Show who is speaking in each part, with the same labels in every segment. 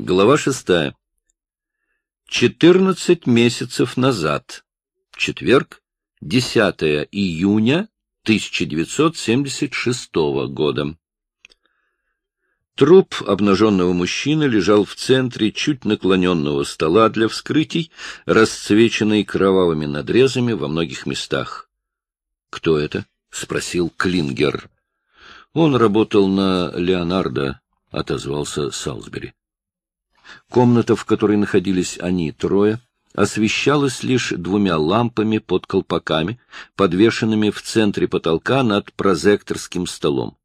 Speaker 1: Глава шестая. Четырнадцать месяцев назад. Четверг, 10 июня 1976 года. Труп обнаженного мужчины лежал в центре чуть наклоненного стола для вскрытий, расцвеченный кровавыми надрезами во многих местах. — Кто это? — спросил Клингер. — Он работал на Леонардо, — отозвался Салсбери. Комната, в которой находились они трое, освещалась лишь двумя лампами под колпаками, подвешенными в центре потолка над прозекторским столом.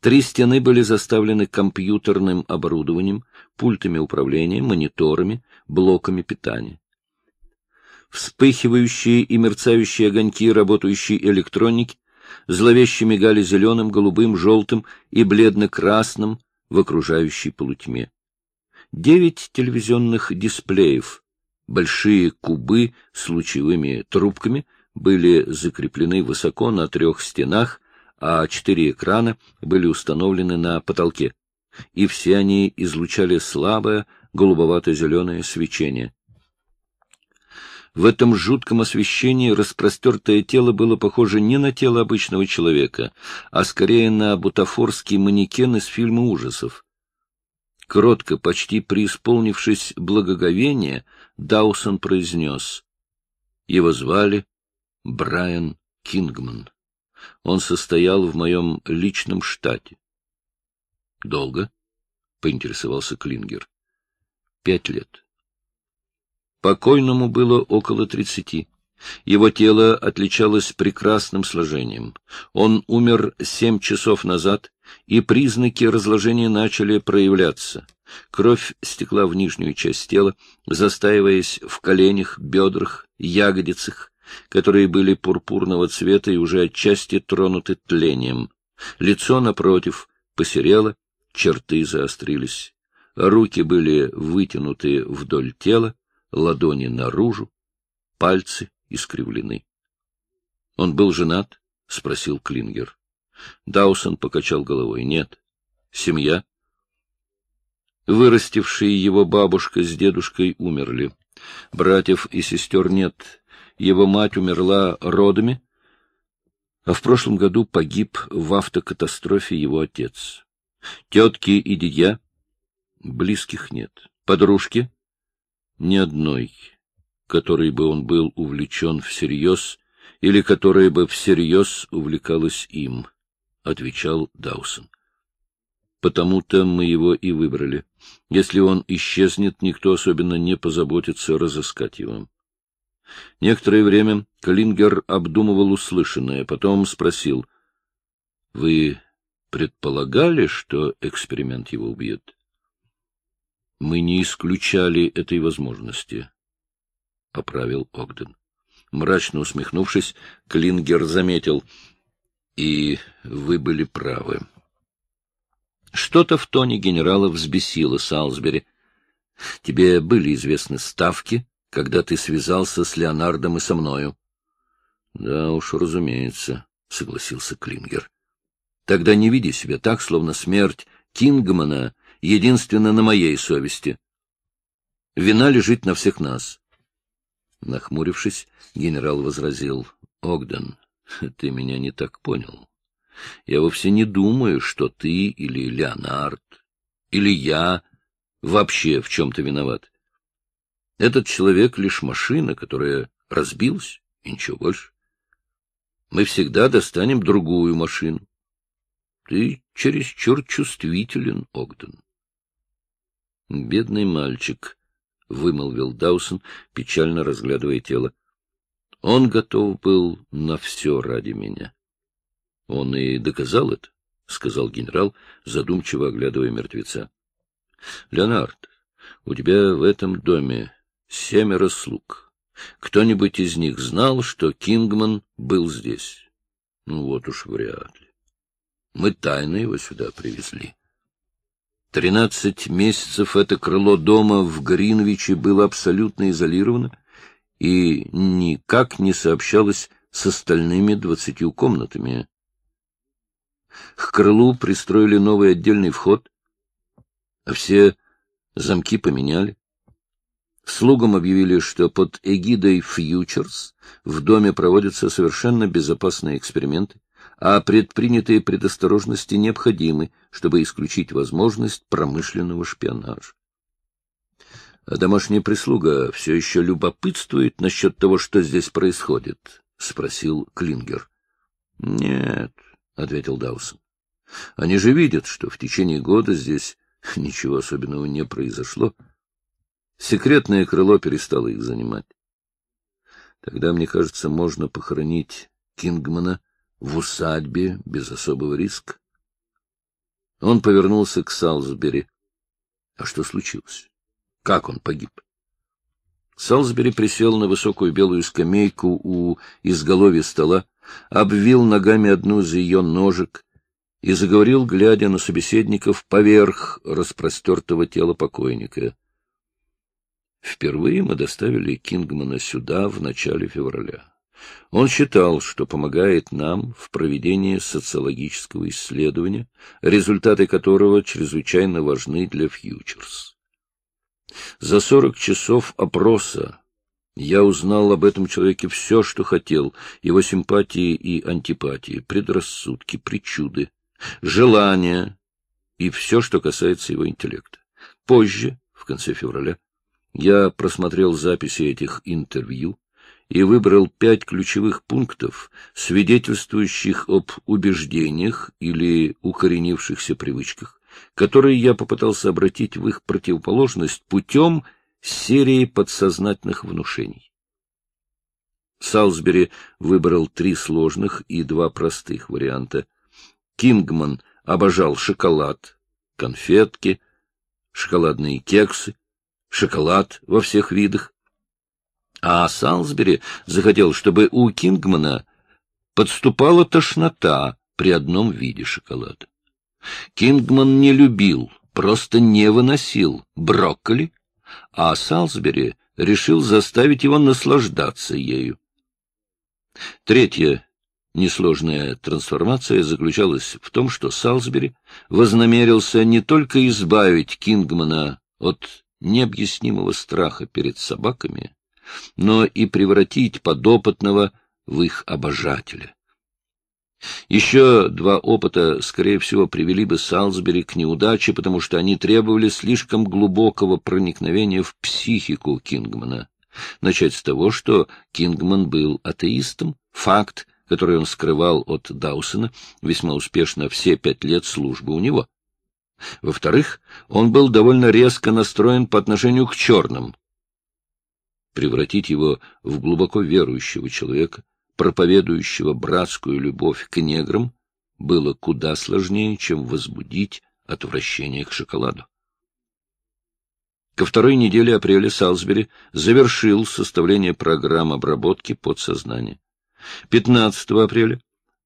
Speaker 1: Три стены были заставлены компьютерным оборудованием, пультами управления, мониторами, блоками питания. Вспыхивающие и мерцающие огоньки работающей электроники зловеще мигали зеленым, голубым, желтым и бледно-красным в окружающей полутьме девять телевизионных дисплеев, большие кубы с лучевыми трубками были закреплены высоко на трех стенах, а четыре экрана были установлены на потолке, и все они излучали слабое голубовато-зеленое свечение. В этом жутком освещении распростертое тело было похоже не на тело обычного человека, а скорее на бутафорский манекен из фильма ужасов. Кротко, почти преисполнившись благоговения, Даусон произнес. Его звали Брайан Кингман. Он состоял в моем личном штате. — Долго? — поинтересовался Клингер. — Пять лет. Покойному было около тридцати. Его тело отличалось прекрасным сложением. Он умер семь часов назад, и признаки разложения начали проявляться. Кровь стекла в нижнюю часть тела, застаиваясь в коленях, бедрах, ягодицах, которые были пурпурного цвета и уже отчасти тронуты тлением. Лицо, напротив, посерело, черты заострились. Руки были вытянуты вдоль тела, ладони наружу, пальцы искривлены. — Он был женат? — спросил Клингер. Даусон покачал головой. — Нет. — Семья? Вырастившие его бабушка с дедушкой умерли. Братьев и сестер нет. Его мать умерла родами, а в прошлом году погиб в автокатастрофе его отец. Тетки и дядя? Близких нет. Подружки? Ни одной, которой бы он был увлечен всерьез или которая бы всерьез увлекалась им, — отвечал Даусон. Потому-то мы его и выбрали. Если он исчезнет, никто особенно не позаботится разыскать его. Некоторое время Клингер обдумывал услышанное, потом спросил, — Вы предполагали, что эксперимент его убьет? — Мы не исключали этой возможности, — поправил Огден. Мрачно усмехнувшись, Клингер заметил, — И вы были правы. — что-то в тоне генерала взбесило Салсбери. — Тебе были известны ставки, когда ты связался с Леонардом и со мною? — Да уж, разумеется, — согласился Клингер. — Тогда не види себя так, словно смерть Кингмана единственно на моей совести. Вина лежит на всех нас. Нахмурившись, генерал возразил. — Огден, ты меня не так понял. Я вовсе не думаю, что ты или Леонард, или я вообще в чем-то виноват. Этот человек — лишь машина, которая разбилась, и ничего больше. Мы всегда достанем другую машину. Ты чересчур чувствителен, Огден. Бедный мальчик, — вымолвил Даусон, печально разглядывая тело. Он готов был на все ради меня. — Он и доказал это, — сказал генерал, задумчиво оглядывая мертвеца. — Леонард, у тебя в этом доме семеро слуг. Кто-нибудь из них знал, что Кингман был здесь? Ну, вот уж вряд ли. Мы тайно его сюда привезли. Тринадцать месяцев это крыло дома в Гринвиче было абсолютно изолировано и никак не сообщалось с остальными двадцатью комнатами, к крылу пристроили новый отдельный вход, а все Замки поменяли. Слугам объявили, что под эгидой «Фьючерс» в доме проводятся совершенно безопасные эксперименты, а предпринятые предосторожности необходимы, чтобы исключить возможность промышленного шпионажа. А домашняя прислуга все еще любопытствует насчет того, что здесь происходит? — спросил Клингер. — Нет, — ответил Даусон. — Они же видят, что в течение года здесь ничего особенного не произошло. Секретное крыло перестало их занимать. Тогда, мне кажется, можно похоронить Кингмана в усадьбе без особого риска. Он повернулся к Салсбери. А что случилось? Как он погиб? Салсбери присел на высокую белую скамейку у изголовья стола, обвил ногами одну из ее ножек и заговорил, глядя на собеседников поверх распростертого тела покойника. Впервые мы доставили Кингмана сюда в начале февраля. Он считал, что помогает нам в проведении социологического исследования, результаты которого чрезвычайно важны для фьючерс. За сорок часов опроса я узнал об этом человеке все, что хотел, его симпатии и антипатии, предрассудки, причуды, желания и все, что касается его интеллекта. Позже, в конце февраля, я просмотрел записи этих интервью, и выбрал пять ключевых пунктов, свидетельствующих об убеждениях или укоренившихся привычках, которые я попытался обратить в их противоположность путем серии подсознательных внушений. Салсбери выбрал три сложных и два простых варианта. Кингман обожал шоколад, конфетки, шоколадные кексы, шоколад во всех видах, а Салсбери захотел, чтобы у Кингмана подступала тошнота при одном виде шоколада. Кингман не любил, просто не выносил брокколи, а Салсбери решил заставить его наслаждаться ею. Третья несложная трансформация заключалась в том, что Салсбери вознамерился не только избавить Кингмана от необъяснимого страха перед собаками, но и превратить подопытного в их обожателя. Еще два опыта, скорее всего, привели бы Салсбери к неудаче, потому что они требовали слишком глубокого проникновения в психику Кингмана. Начать с того, что Кингман был атеистом, факт, который он скрывал от Даусона весьма успешно все пять лет службы у него. Во-вторых, он был довольно резко настроен по отношению к черным, превратить его в глубоко верующего человека, проповедующего братскую любовь к неграм, было куда сложнее, чем возбудить отвращение к шоколаду. Ко второй неделе апреля Салсбери завершил составление программ обработки подсознания. 15 апреля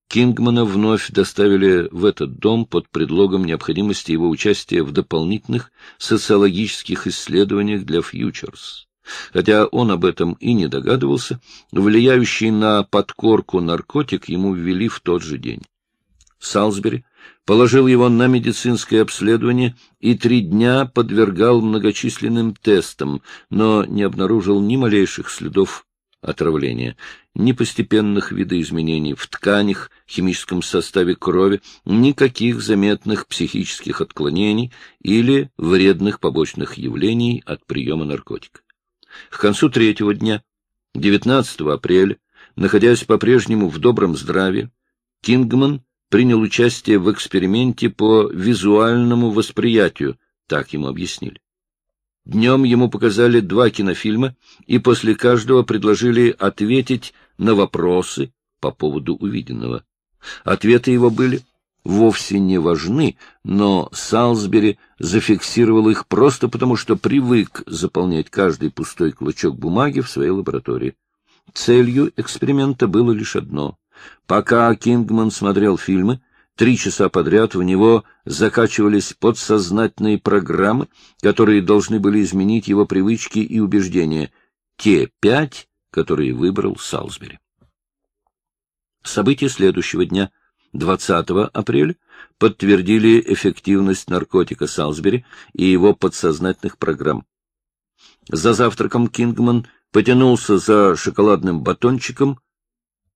Speaker 1: Кингмана вновь доставили в этот дом под предлогом необходимости его участия в дополнительных социологических исследованиях для фьючерс. Хотя он об этом и не догадывался, влияющий на подкорку наркотик ему ввели в тот же день. Салсбери положил его на медицинское обследование и три дня подвергал многочисленным тестам, но не обнаружил ни малейших следов отравления, ни постепенных видоизменений в тканях, химическом составе крови, никаких заметных психических отклонений или вредных побочных явлений от приема наркотика. К концу третьего дня, 19 апреля, находясь по-прежнему в добром здравии, Кингман принял участие в эксперименте по визуальному восприятию, так ему объяснили. Днем ему показали два кинофильма и после каждого предложили ответить на вопросы по поводу увиденного. Ответы его были вовсе не важны, но Салсбери зафиксировал их просто потому, что привык заполнять каждый пустой клочок бумаги в своей лаборатории. Целью эксперимента было лишь одно. Пока Кингман смотрел фильмы, три часа подряд в него закачивались подсознательные программы, которые должны были изменить его привычки и убеждения, те пять, которые выбрал Салсбери. События следующего дня — 20 апреля подтвердили эффективность наркотика Салсбери и его подсознательных программ. За завтраком Кингман потянулся за шоколадным батончиком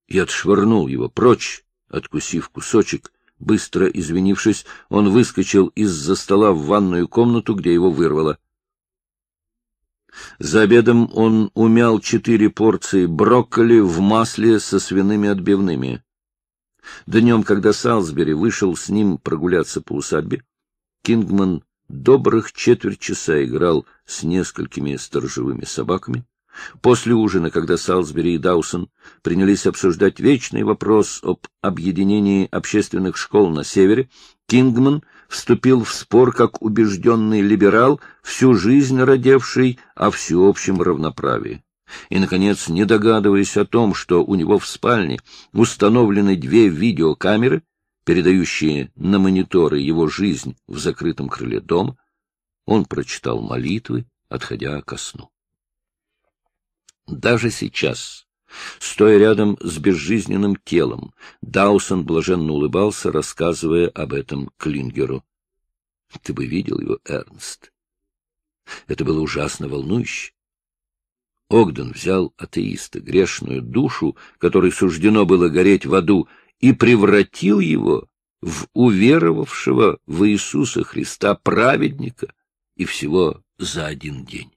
Speaker 1: и отшвырнул его прочь, откусив кусочек. Быстро извинившись, он выскочил из-за стола в ванную комнату, где его вырвало. За обедом он умял четыре порции брокколи в масле со свиными отбивными. Днем, когда Салсбери вышел с ним прогуляться по усадьбе, Кингман добрых четверть часа играл с несколькими сторожевыми собаками. После ужина, когда Салсбери и Даусон принялись обсуждать вечный вопрос об объединении общественных школ на севере, Кингман вступил в спор как убежденный либерал, всю жизнь родевший о всеобщем равноправии. И, наконец, не догадываясь о том, что у него в спальне установлены две видеокамеры, передающие на мониторы его жизнь в закрытом крыле дома, он прочитал молитвы, отходя ко сну. Даже сейчас, стоя рядом с безжизненным телом, Даусон блаженно улыбался, рассказывая об этом Клингеру. — Ты бы видел его, Эрнст. Это было ужасно волнующе. Огден взял атеиста, грешную душу, которой суждено было гореть в аду, и превратил его в уверовавшего в Иисуса Христа праведника, и всего за один день.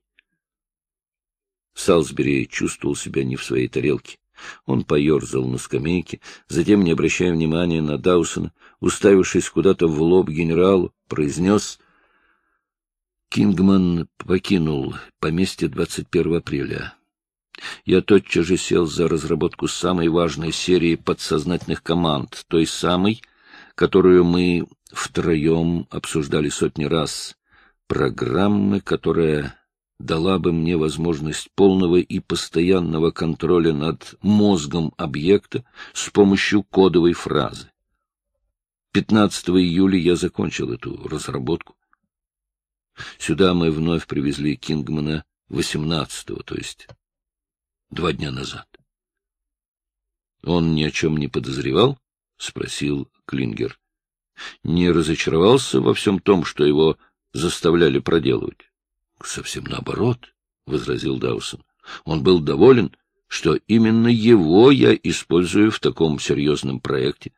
Speaker 1: Салсбери чувствовал себя не в своей тарелке. Он поерзал на скамейке, затем, не обращая внимания на Даусона, уставившись куда-то в лоб генералу, произнес Кингман покинул поместье 21 апреля. Я тотчас же сел за разработку самой важной серии подсознательных команд, той самой, которую мы втроем обсуждали сотни раз, программы, которая дала бы мне возможность полного и постоянного контроля над мозгом объекта с помощью кодовой фразы. 15 июля я закончил эту разработку. Сюда мы вновь привезли Кингмана 18-го, то есть два дня назад. Он ни о чем не подозревал? — спросил Клингер. Не разочаровался во всем том, что его заставляли проделывать? — Совсем наоборот, — возразил Даусон. Он был доволен, что именно его я использую в таком серьезном проекте,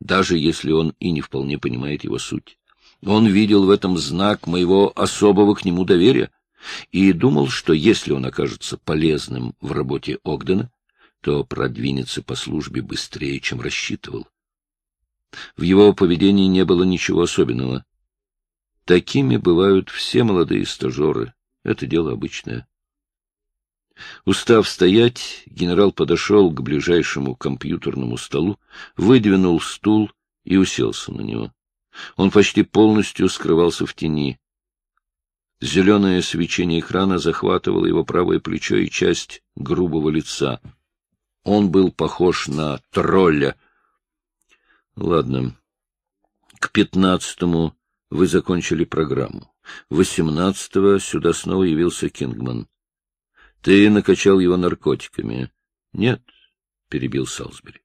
Speaker 1: даже если он и не вполне понимает его суть. Он видел в этом знак моего особого к нему доверия и думал, что если он окажется полезным в работе Огдена, то продвинется по службе быстрее, чем рассчитывал. В его поведении не было ничего особенного. Такими бывают все молодые стажеры. Это дело обычное. Устав стоять, генерал подошел к ближайшему компьютерному столу, выдвинул стул и уселся на него. Он почти полностью скрывался в тени. Зеленое свечение экрана захватывало его правое плечо и часть грубого лица. Он был похож на тролля. Ладно. К пятнадцатому вы закончили программу. Восемнадцатого сюда снова явился Кингман. Ты накачал его наркотиками. Нет, — перебил Салсбери.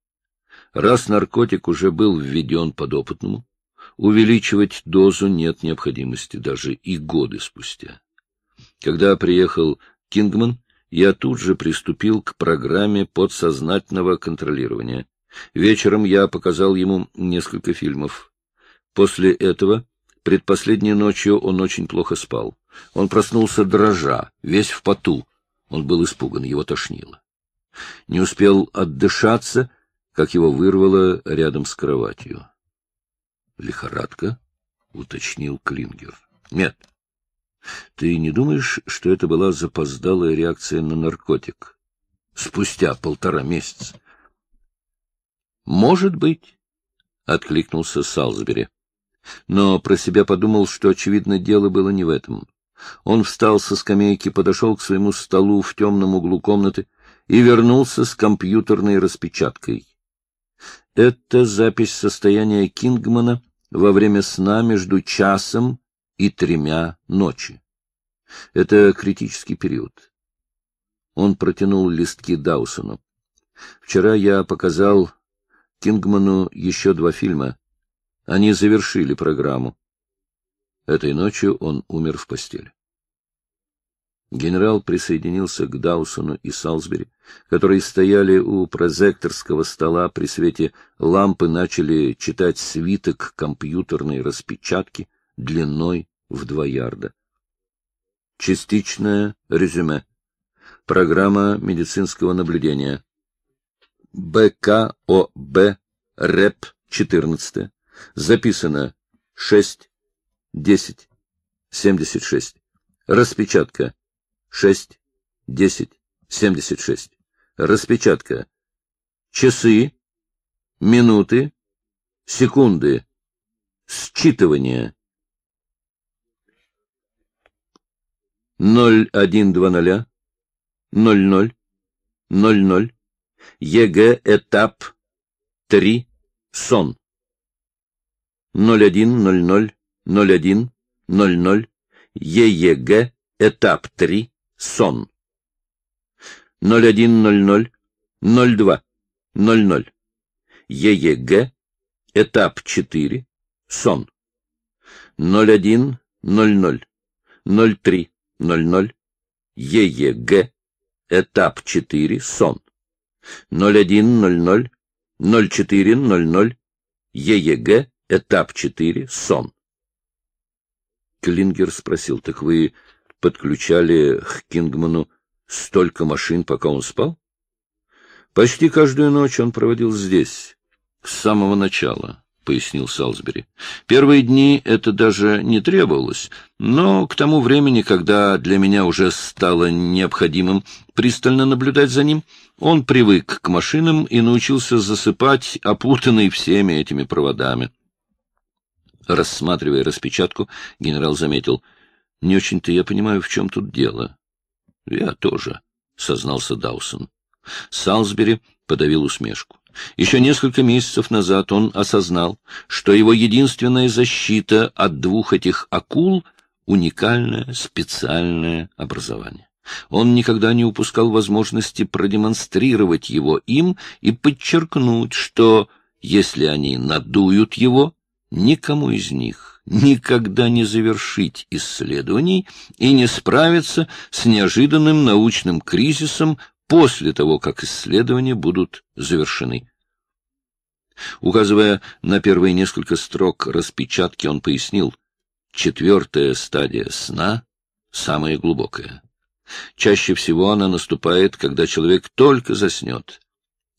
Speaker 1: Раз наркотик уже был введен подопытному, увеличивать дозу нет необходимости даже и годы спустя. Когда приехал Кингман, я тут же приступил к программе подсознательного контролирования. Вечером я показал ему несколько фильмов. После этого Предпоследней ночью он очень плохо спал. Он проснулся дрожа, весь в поту. Он был испуган, его тошнило. Не успел отдышаться, как его вырвало рядом с кроватью. — Лихорадка? — уточнил Клингер. — Нет. Ты не думаешь, что это была запоздалая реакция на наркотик? Спустя полтора месяца. — Может быть, — откликнулся Салзбери но про себя подумал, что, очевидно, дело было не в этом. Он встал со скамейки, подошел к своему столу в темном углу комнаты и вернулся с компьютерной распечаткой. Это запись состояния Кингмана во время сна между часом и тремя ночи. Это критический период. Он протянул листки Даусону. Вчера я показал Кингману еще два фильма. Они завершили программу. Этой ночью он умер в постели. Генерал присоединился к Даусону и Салсбери, которые стояли у прозекторского стола при свете лампы, начали читать свиток компьютерной распечатки длиной в два ярда. Частичное резюме. Программа медицинского наблюдения. БКОБ РЭП 14. Записано 6, 10, 76. Распечатка шесть, десять, семьдесят шесть. Распечатка. Часы, минуты, секунды. Считывание. Ноль один два ноля, ноль ноль, ноль ноль. ЭЭГ этап три. Сон. Ноль один ноль ноль, ноль один, ноль ноль. ЭЭГ этап три сон. 0100 02 00 ЭЭГ, этап 4, сон. 01 00 03 00 ЕЕГ, этап 4, сон. 01 00 04 00 ЕЕГ, этап 4, сон. Клингер спросил, так вы подключали к Кингману столько машин, пока он спал? Почти каждую ночь он проводил здесь, с самого начала, — пояснил Салсбери. Первые дни это даже не требовалось, но к тому времени, когда для меня уже стало необходимым пристально наблюдать за ним, он привык к машинам и научился засыпать, опутанный всеми этими проводами. Рассматривая распечатку, генерал заметил — не очень-то я понимаю, в чем тут дело. — Я тоже, — сознался Даусон. Салсбери подавил усмешку. Еще несколько месяцев назад он осознал, что его единственная защита от двух этих акул — уникальное специальное образование. Он никогда не упускал возможности продемонстрировать его им и подчеркнуть, что, если они надуют его, никому из них никогда не завершить исследований и не справиться с неожиданным научным кризисом после того, как исследования будут завершены. Указывая на первые несколько строк распечатки, он пояснил, четвертая стадия сна самая глубокая. Чаще всего она наступает, когда человек только заснет.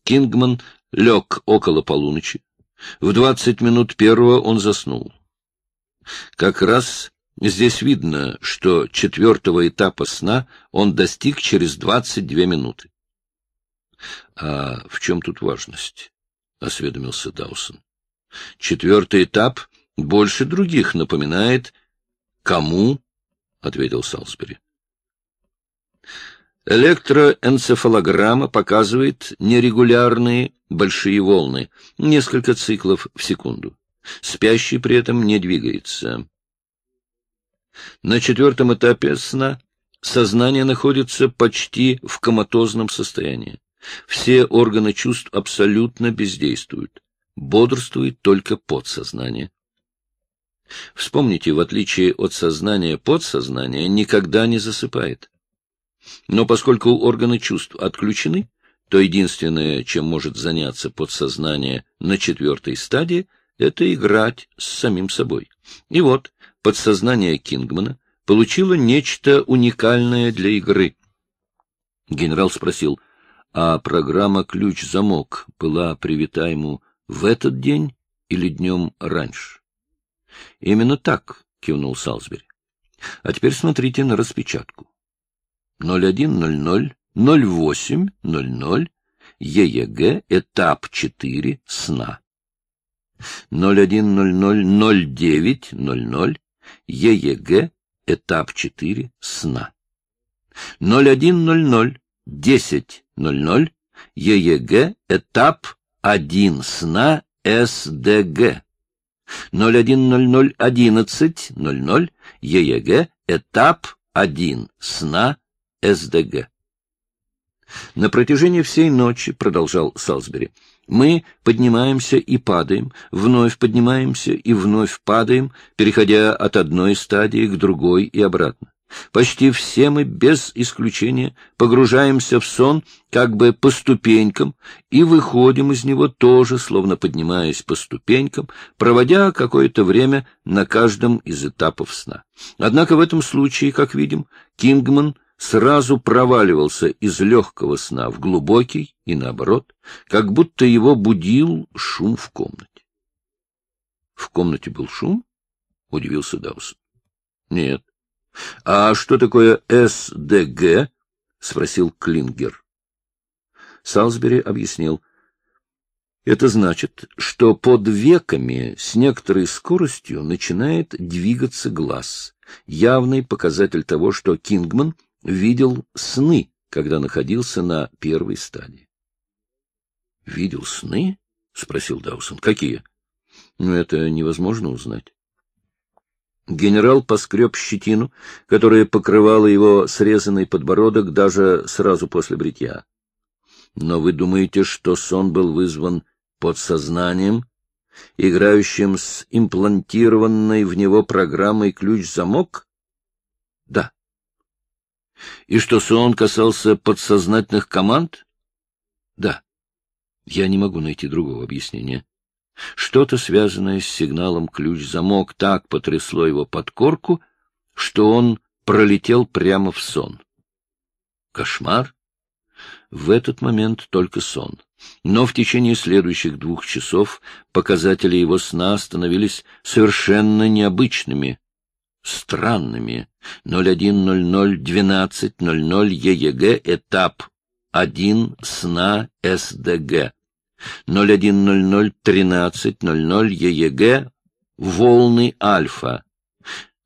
Speaker 1: Кингман лег около полуночи. В двадцать минут первого он заснул. Как раз здесь видно, что четвертого этапа сна он достиг через 22 минуты. — А в чем тут важность? — осведомился Даусон. — Четвертый этап больше других напоминает «Кому?» — ответил Салсбери. Электроэнцефалограмма показывает нерегулярные большие волны, несколько циклов в секунду. Спящий при этом не двигается. На четвертом этапе сна сознание находится почти в коматозном состоянии. Все органы чувств абсолютно бездействуют. Бодрствует только подсознание. Вспомните, в отличие от сознания, подсознание никогда не засыпает. Но поскольку органы чувств отключены, то единственное, чем может заняться подсознание на четвертой стадии — это играть с самим собой. И вот подсознание Кингмана получило нечто уникальное для игры. Генерал спросил, а программа «Ключ-замок» была привита ему в этот день или днем раньше? — Именно так, — кивнул Салсбери. — А теперь смотрите на распечатку. 0100 0800 ЕЕГ, этап 4, сна. 01000900 ЕЕГ, этап 4, сна. 0100 1000 ЕЕГ, этап 1, сна, СДГ. 0100 1100 ЕЕГ, этап 1, сна, СДГ. На протяжении всей ночи, продолжал Салсбери, Мы поднимаемся и падаем, вновь поднимаемся и вновь падаем, переходя от одной стадии к другой и обратно. Почти все мы, без исключения, погружаемся в сон как бы по ступенькам и выходим из него тоже, словно поднимаясь по ступенькам, проводя какое-то время на каждом из этапов сна. Однако в этом случае, как видим, Кингман сразу проваливался из легкого сна в глубокий и наоборот, как будто его будил шум в комнате. — В комнате был шум? — удивился Даусон. — Нет. — А что такое СДГ? — спросил Клингер. Салсбери объяснил. — Это значит, что под веками с некоторой скоростью начинает двигаться глаз. Явный показатель того, что Кингман видел сны, когда находился на первой стадии. — Видел сны? — спросил Даусон. — Какие? — Ну, это невозможно узнать. Генерал поскреб щетину, которая покрывала его срезанный подбородок даже сразу после бритья. Но вы думаете, что сон был вызван подсознанием, играющим с имплантированной в него программой ключ-замок? И что сон касался подсознательных команд? Да. Я не могу найти другого объяснения. Что-то, связанное с сигналом ключ-замок, так потрясло его подкорку, что он пролетел прямо в сон. Кошмар? В этот момент только сон. Но в течение следующих двух часов показатели его сна становились совершенно необычными, странными. 01.00.12.00 ЕЕГ, этап 1 сна СДГ. 01.00.13.00 ЕЕГ волны альфа.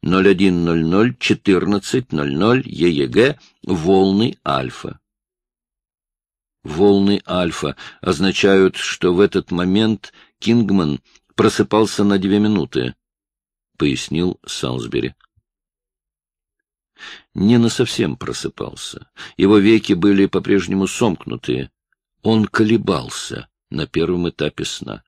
Speaker 1: 01.00.14.00 ЕЕГ волны альфа. Волны альфа означают, что в этот момент Кингман просыпался на две минуты, — пояснил Салсбери. Не насовсем просыпался. Его веки были по-прежнему сомкнутые. Он колебался на первом этапе сна.